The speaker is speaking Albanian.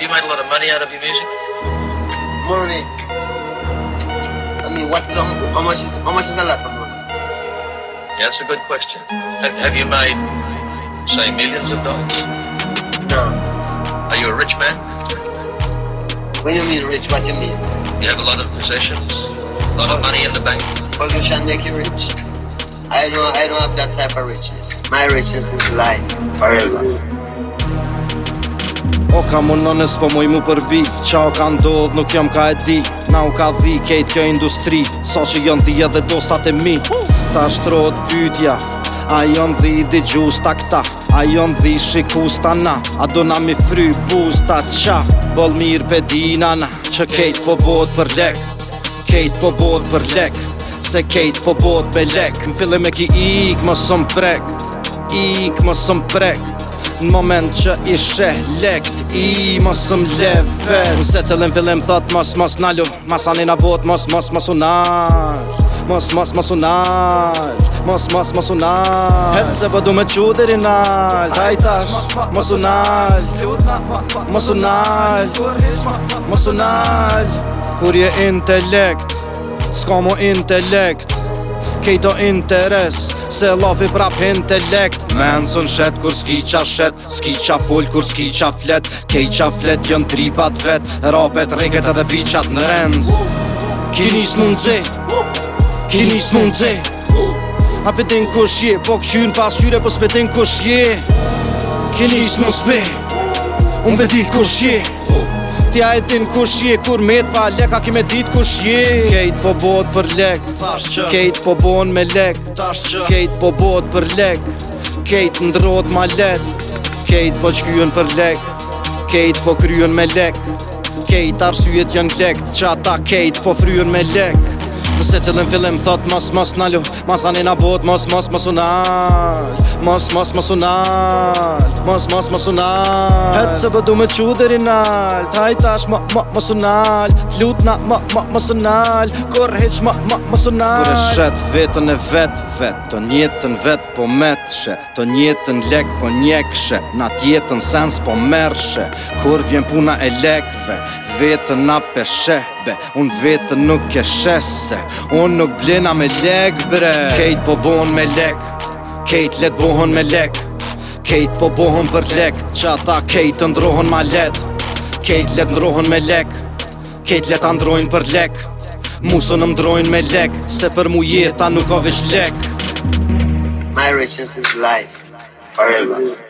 You made a lot of money out of your music? Money. I mean, what is, how much is, how much is a lot of money? Yeah, that's a good question. Have, have you made, say, millions of dollars? No. Are you a rich man? When you mean rich, what do you mean? You have a lot of possessions, a lot of money in the bank. Possession make you rich. I don't, I don't have that type of richness. My richness is life forever. O ka munon e s'po i mu përbi Qa o ka ndodh nuk jam ka e di Na u ka dhi kejt kjo industri So që jon dhije dhe dostat e mi Ta shtrot pytja A jon dhi di gjusta këta A jon dhi shikusta na A do na mi fry busta qa Bol mir pe dina na Që kejt po bot për lek Kejt po bot për lek Se kejt po bot me lek Në fillim e ki ik më sëm prek Ik më sëm prek Në moment që ishe lekt i mosëm më leve Nëse të thot mos mos në ljum Mas anin bot mos mos mos u Mos mos mos u Mos mos mos u nash Hetë se pëdu po me qu dheri nash tash mos u Mos u Mos u Kur je intelekt Ska mo intelekt Kejto interes Se lafi prap hin të Me shet kur s'ki qa shet S'ki qa full kur s'ki qa flet Kej qa flet jën tripat vet Rapet reket edhe bichat në rend Kini s'mun të Kini s'mun të A petin kush je Po këshyn pas qyre Po s'petin kush je Kini s'mun s'pe Unë pëti kush je Shiftja e tin kush je Kur met pa lek A kime dit kush je Kejt po bot për lek Kejt po bon me lek Kejt po bot për lek Kejt ndrot ma let Kejt po qkyen për lek Kejt po kryen me lek Kejt arsyet jën lek Qa ta kejt po fryen me lek Nëse cilën fillim thot mos mos nalu Mas anina bot mos mos mos unal Mos mos mos unal Mos mos mos unal se vë du me qu dheri nal Taj tash ma ma mos unal T'lut na ma ma mos unal Kor heq ma ma mos unal Kur e shet vetën e vet vet Të njetën vet po metëshe Të njetën lek po njekëshe Na tjetën sens po mershe Kur vjen puna e lekve Vetën na peshe be Unë vetën nuk e shese Un nuk blena me lek bre Kejt po bon me lek Kejt let buhon me lek Kejt po bohën për lek Qa ta kejt ndrohën ma let Kejt let ndrohën me lek Kejt let androjnë për lek Musën ndrojnë me lek Se për mu jeta nuk ka vish lek My riches is life Forever